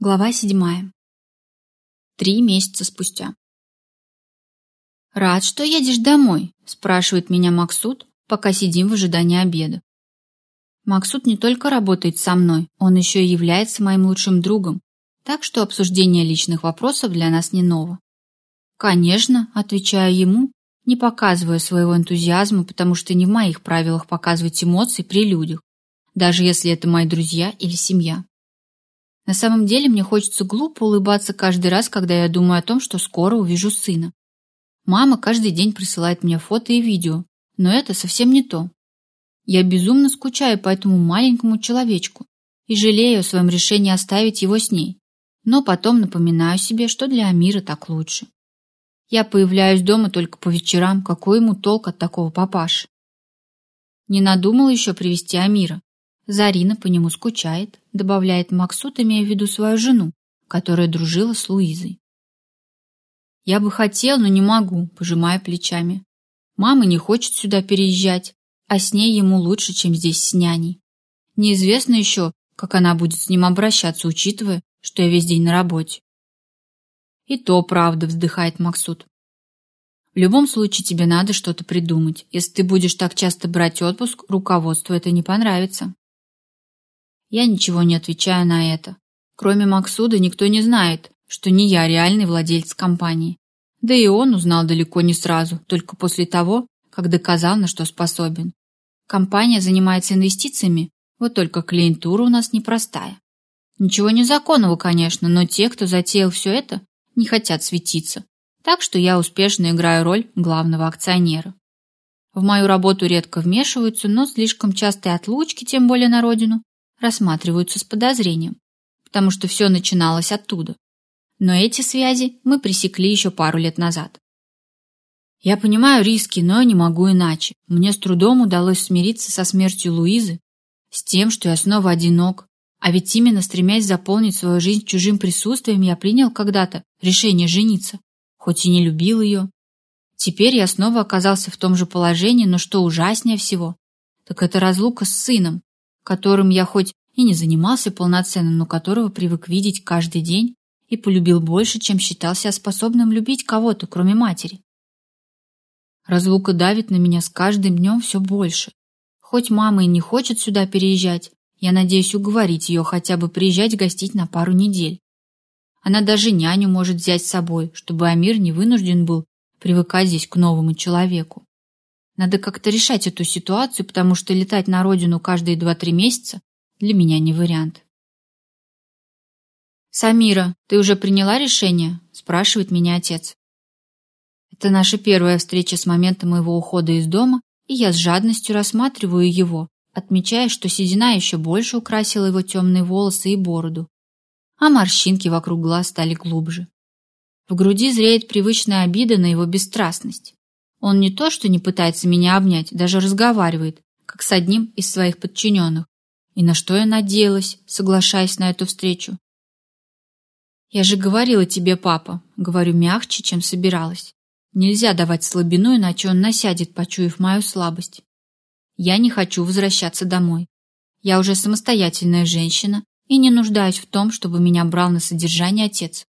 Глава седьмая. Три месяца спустя. «Рад, что едешь домой?» – спрашивает меня Максут, пока сидим в ожидании обеда. Максут не только работает со мной, он еще и является моим лучшим другом, так что обсуждение личных вопросов для нас не ново. «Конечно», – отвечаю ему, не показывая своего энтузиазма, потому что не в моих правилах показывать эмоции при людях, даже если это мои друзья или семья. На самом деле мне хочется глупо улыбаться каждый раз, когда я думаю о том, что скоро увижу сына. Мама каждый день присылает мне фото и видео, но это совсем не то. Я безумно скучаю по этому маленькому человечку и жалею о своем решении оставить его с ней, но потом напоминаю себе, что для Амира так лучше. Я появляюсь дома только по вечерам, какой ему толк от такого папаши? Не надумал еще привести Амира. Зарина по нему скучает, добавляет Максут, имея в виду свою жену, которая дружила с Луизой. Я бы хотел, но не могу, пожимая плечами. Мама не хочет сюда переезжать, а с ней ему лучше, чем здесь с няней. Неизвестно еще, как она будет с ним обращаться, учитывая, что я весь день на работе. И то правда, вздыхает Максут. В любом случае тебе надо что-то придумать. Если ты будешь так часто брать отпуск, руководству это не понравится. Я ничего не отвечаю на это. Кроме Максуда никто не знает, что не я реальный владелец компании. Да и он узнал далеко не сразу, только после того, как доказал, на что способен. Компания занимается инвестициями, вот только клиентура у нас непростая. Ничего незаконного, конечно, но те, кто затеял все это, не хотят светиться. Так что я успешно играю роль главного акционера. В мою работу редко вмешиваются, но слишком частые отлучки, тем более на родину, рассматриваются с подозрением, потому что все начиналось оттуда. Но эти связи мы пресекли еще пару лет назад. Я понимаю риски, но не могу иначе. Мне с трудом удалось смириться со смертью Луизы, с тем, что я снова одинок. А ведь именно стремясь заполнить свою жизнь чужим присутствием, я принял когда-то решение жениться, хоть и не любил ее. Теперь я снова оказался в том же положении, но что ужаснее всего, так это разлука с сыном, которым я хоть и не занимался полноценно, но которого привык видеть каждый день и полюбил больше, чем считал себя способным любить кого-то, кроме матери. Разлука давит на меня с каждым днем все больше. Хоть мама и не хочет сюда переезжать, я надеюсь уговорить ее хотя бы приезжать гостить на пару недель. Она даже няню может взять с собой, чтобы Амир не вынужден был привыкать здесь к новому человеку. Надо как-то решать эту ситуацию, потому что летать на родину каждые два-три месяца для меня не вариант. «Самира, ты уже приняла решение?» – спрашивает меня отец. Это наша первая встреча с момента моего ухода из дома, и я с жадностью рассматриваю его, отмечая, что седина еще больше украсила его темные волосы и бороду, а морщинки вокруг глаз стали глубже. В груди зреет привычная обида на его бесстрастность. Он не то, что не пытается меня обнять, даже разговаривает, как с одним из своих подчиненных. И на что я надеялась, соглашаясь на эту встречу? «Я же говорила тебе, папа», — говорю мягче, чем собиралась. Нельзя давать слабину, иначе он насядет, почуяв мою слабость. Я не хочу возвращаться домой. Я уже самостоятельная женщина и не нуждаюсь в том, чтобы меня брал на содержание отец.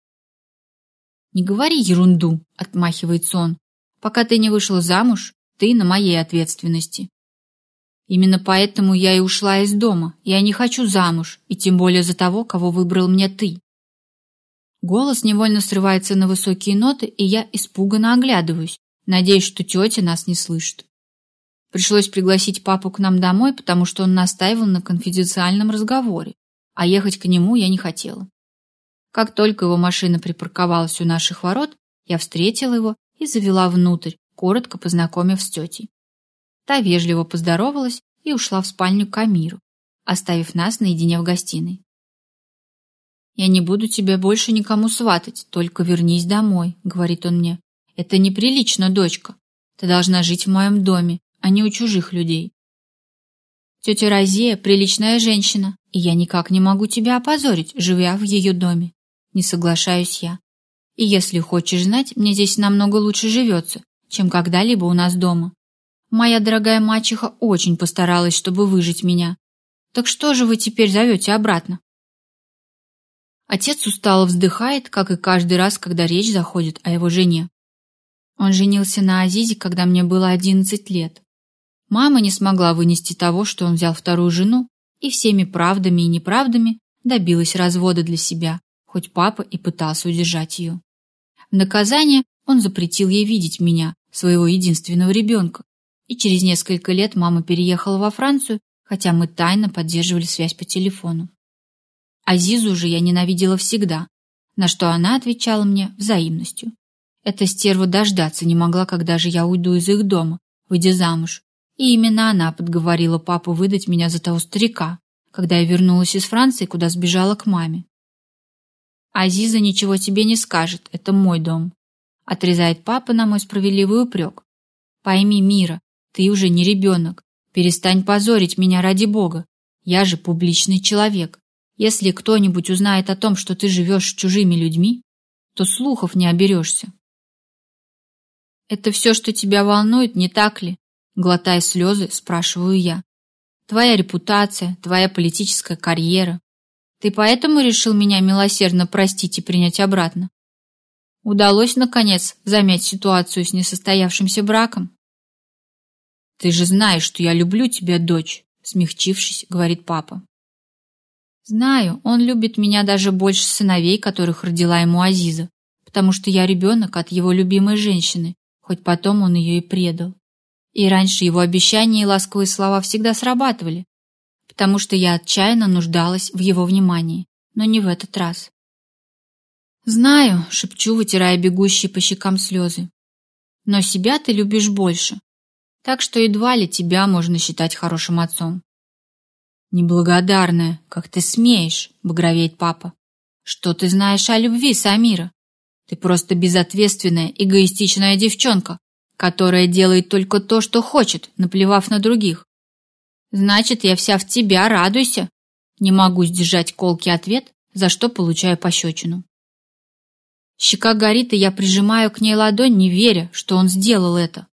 «Не говори ерунду», — отмахивается он. Пока ты не вышла замуж, ты на моей ответственности. Именно поэтому я и ушла из дома. Я не хочу замуж, и тем более за того, кого выбрал мне ты. Голос невольно срывается на высокие ноты, и я испуганно оглядываюсь, надеясь, что тетя нас не слышит. Пришлось пригласить папу к нам домой, потому что он настаивал на конфиденциальном разговоре, а ехать к нему я не хотела. Как только его машина припарковалась у наших ворот, я встретила его и завела внутрь, коротко познакомив с тетей. Та вежливо поздоровалась и ушла в спальню к Амиру, оставив нас наедине в гостиной. «Я не буду тебя больше никому сватать, только вернись домой», — говорит он мне. «Это неприлично, дочка. Ты должна жить в моем доме, а не у чужих людей». Тетя Розия — приличная женщина, и я никак не могу тебя опозорить, живя в ее доме. Не соглашаюсь я. И если хочешь знать, мне здесь намного лучше живется, чем когда-либо у нас дома. Моя дорогая мачеха очень постаралась, чтобы выжить меня. Так что же вы теперь зовете обратно? Отец устало вздыхает, как и каждый раз, когда речь заходит о его жене. Он женился на Азизе, когда мне было 11 лет. Мама не смогла вынести того, что он взял вторую жену, и всеми правдами и неправдами добилась развода для себя, хоть папа и пытался удержать ее. В наказание он запретил ей видеть меня, своего единственного ребенка, и через несколько лет мама переехала во Францию, хотя мы тайно поддерживали связь по телефону. Азизу же я ненавидела всегда, на что она отвечала мне взаимностью. Эта стерва дождаться не могла, когда же я уйду из их дома, выйдя замуж. И именно она подговорила папу выдать меня за того старика, когда я вернулась из Франции, куда сбежала к маме. Азиза ничего тебе не скажет, это мой дом. Отрезает папа на мой справедливый упрек. Пойми, Мира, ты уже не ребенок. Перестань позорить меня ради Бога. Я же публичный человек. Если кто-нибудь узнает о том, что ты живешь с чужими людьми, то слухов не оберешься. Это все, что тебя волнует, не так ли? Глотая слезы, спрашиваю я. Твоя репутация, твоя политическая карьера. Ты поэтому решил меня милосердно простить и принять обратно? Удалось, наконец, замять ситуацию с несостоявшимся браком? Ты же знаешь, что я люблю тебя, дочь, смягчившись, говорит папа. Знаю, он любит меня даже больше сыновей, которых родила ему Азиза, потому что я ребенок от его любимой женщины, хоть потом он ее и предал. И раньше его обещания и ласковые слова всегда срабатывали, потому что я отчаянно нуждалась в его внимании, но не в этот раз. «Знаю», — шепчу, вытирая бегущие по щекам слезы. «Но себя ты любишь больше, так что едва ли тебя можно считать хорошим отцом». «Неблагодарная, как ты смеешь», — багровеет папа. «Что ты знаешь о любви, Самира? Ты просто безответственная, эгоистичная девчонка, которая делает только то, что хочет, наплевав на других. Значит, я вся в тебя, радуйся. Не могу сдержать колкий ответ, за что получаю пощечину. Щека горит, и я прижимаю к ней ладонь, не веря, что он сделал это.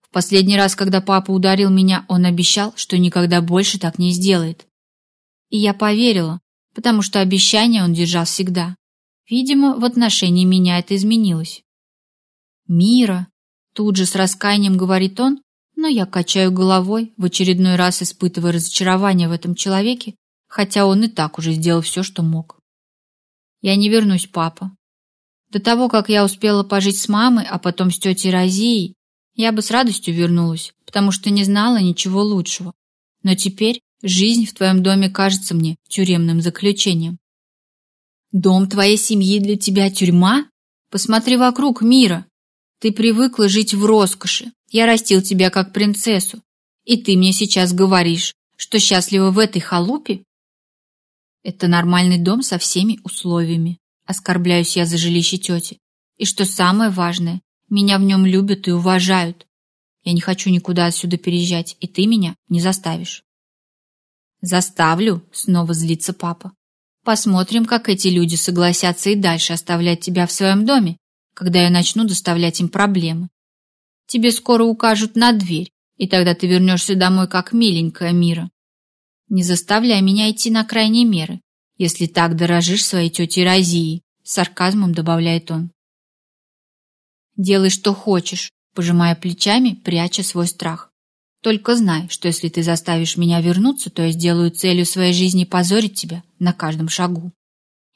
В последний раз, когда папа ударил меня, он обещал, что никогда больше так не сделает. И я поверила, потому что обещание он держал всегда. Видимо, в отношении меня это изменилось. «Мира!» — тут же с раскаянием говорит он, но я качаю головой, в очередной раз испытывая разочарование в этом человеке, хотя он и так уже сделал все, что мог. «Я не вернусь, папа. До того, как я успела пожить с мамой, а потом с тетей Розией, я бы с радостью вернулась, потому что не знала ничего лучшего. Но теперь жизнь в твоем доме кажется мне тюремным заключением. Дом твоей семьи для тебя тюрьма? Посмотри вокруг мира. Ты привыкла жить в роскоши. Я растил тебя как принцессу. И ты мне сейчас говоришь, что счастлива в этой халупе? Это нормальный дом со всеми условиями. Оскорбляюсь я за жилище тети. И что самое важное, меня в нем любят и уважают. Я не хочу никуда отсюда переезжать, и ты меня не заставишь. Заставлю, снова злится папа. Посмотрим, как эти люди согласятся и дальше оставлять тебя в своем доме, когда я начну доставлять им проблемы. Тебе скоро укажут на дверь, и тогда ты вернешься домой как миленькая мира. Не заставляй меня идти на крайние меры, если так дорожишь своей тетей Розией, с сарказмом добавляет он. Делай, что хочешь, пожимая плечами, пряча свой страх. Только знай, что если ты заставишь меня вернуться, то я сделаю целью своей жизни позорить тебя на каждом шагу.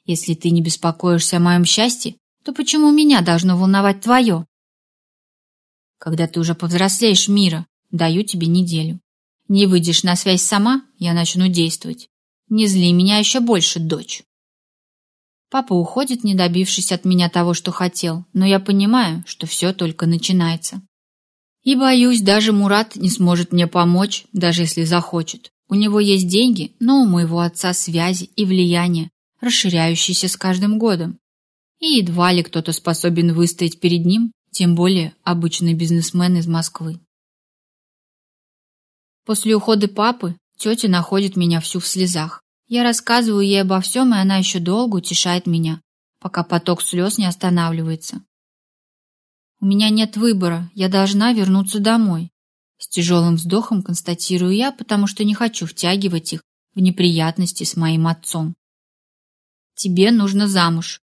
Если ты не беспокоишься о моем счастье, то почему меня должно волновать твое? Когда ты уже повзрослеешь мира, даю тебе неделю. Не выйдешь на связь сама, я начну действовать. Не зли меня еще больше, дочь. Папа уходит, не добившись от меня того, что хотел, но я понимаю, что все только начинается. И боюсь, даже Мурат не сможет мне помочь, даже если захочет. У него есть деньги, но у моего отца связи и влияние, расширяющиеся с каждым годом. И едва ли кто-то способен выстоять перед ним, тем более обычный бизнесмен из Москвы. После ухода папы тетя находит меня всю в слезах. Я рассказываю ей обо всем, и она еще долго утешает меня, пока поток слез не останавливается. У меня нет выбора, я должна вернуться домой. С тяжелым вздохом констатирую я, потому что не хочу втягивать их в неприятности с моим отцом. тебе нужно замуж»,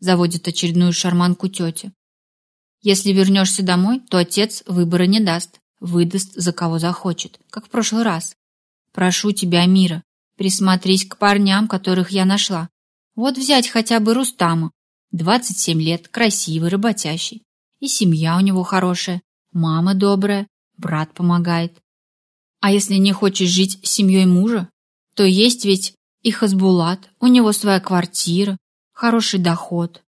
заводит очередную шарманку тетя. «Если вернешься домой, то отец выбора не даст, выдаст за кого захочет, как в прошлый раз. Прошу тебя, Мира, присмотрись к парням, которых я нашла. Вот взять хотя бы Рустама. 27 лет, красивый, работящий. И семья у него хорошая, мама добрая, брат помогает. А если не хочешь жить с семьей мужа, то есть ведь и Хасбулат, у него своя квартира, хороший доход.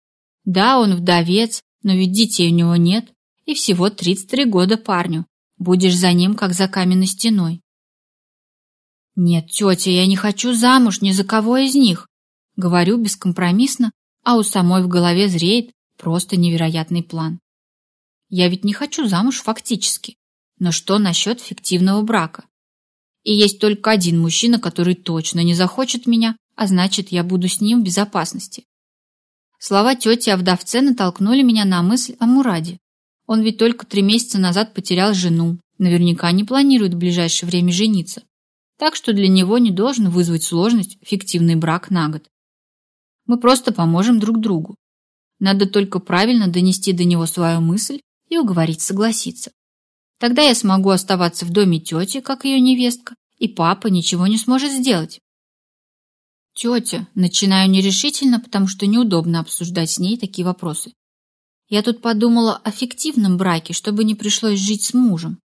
Да, он вдовец, но ведь детей у него нет, и всего 33 года парню. Будешь за ним, как за каменной стеной. Нет, тетя, я не хочу замуж ни за кого из них. Говорю бескомпромиссно, а у самой в голове зреет просто невероятный план. Я ведь не хочу замуж фактически. Но что насчет фиктивного брака? И есть только один мужчина, который точно не захочет меня, а значит, я буду с ним в безопасности. Слова тети о вдовце натолкнули меня на мысль о Мураде. Он ведь только три месяца назад потерял жену, наверняка не планирует в ближайшее время жениться. Так что для него не должен вызвать сложность фиктивный брак на год. Мы просто поможем друг другу. Надо только правильно донести до него свою мысль и уговорить согласиться. Тогда я смогу оставаться в доме тети, как ее невестка, и папа ничего не сможет сделать. Тетя, начинаю нерешительно, потому что неудобно обсуждать с ней такие вопросы. Я тут подумала о фиктивном браке, чтобы не пришлось жить с мужем.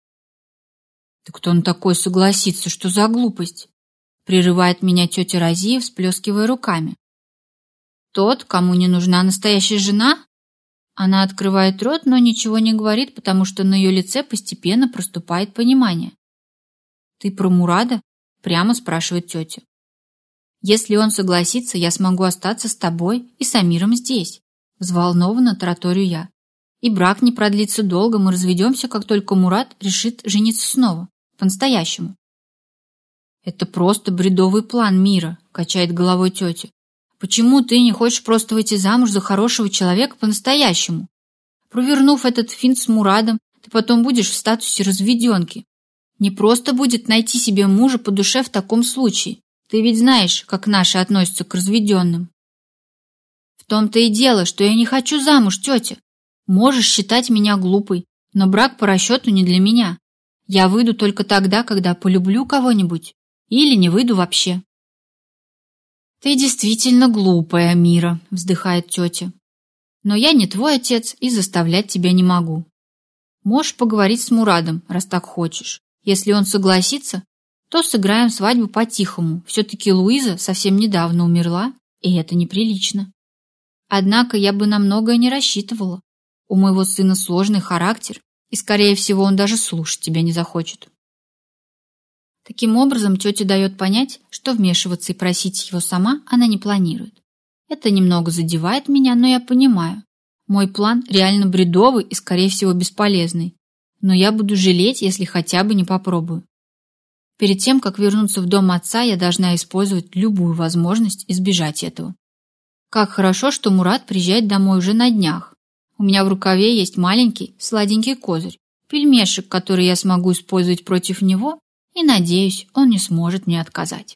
Да кто он такой согласится, что за глупость? Прерывает меня тетя Розия, всплескивая руками. Тот, кому не нужна настоящая жена? Она открывает рот, но ничего не говорит, потому что на ее лице постепенно проступает понимание. «Ты про Мурада?» – прямо спрашивает тетя. «Если он согласится, я смогу остаться с тобой и с Амиром здесь», – взволнованно тараторю я. «И брак не продлится долго, мы разведемся, как только Мурат решит жениться снова, по-настоящему». «Это просто бредовый план мира», – качает головой тетя. Почему ты не хочешь просто выйти замуж за хорошего человека по-настоящему? Провернув этот финт с Мурадом, ты потом будешь в статусе разведенки. Не просто будет найти себе мужа по душе в таком случае. Ты ведь знаешь, как наши относятся к разведенным. В том-то и дело, что я не хочу замуж, тетя. Можешь считать меня глупой, но брак по расчету не для меня. Я выйду только тогда, когда полюблю кого-нибудь. Или не выйду вообще. «Ты действительно глупая, Мира», — вздыхает тетя. «Но я не твой отец и заставлять тебя не могу. Можешь поговорить с Мурадом, раз так хочешь. Если он согласится, то сыграем свадьбу по-тихому. Все-таки Луиза совсем недавно умерла, и это неприлично. Однако я бы на многое не рассчитывала. У моего сына сложный характер, и, скорее всего, он даже слушать тебя не захочет. Таким образом, тетя дает понять, что вмешиваться и просить его сама она не планирует. Это немного задевает меня, но я понимаю. Мой план реально бредовый и, скорее всего, бесполезный. Но я буду жалеть, если хотя бы не попробую. Перед тем, как вернуться в дом отца, я должна использовать любую возможность избежать этого. Как хорошо, что Мурат приезжает домой уже на днях. У меня в рукаве есть маленький, сладенький козырь, пельмешек, который я смогу использовать против него и, надеюсь, он не сможет мне отказать.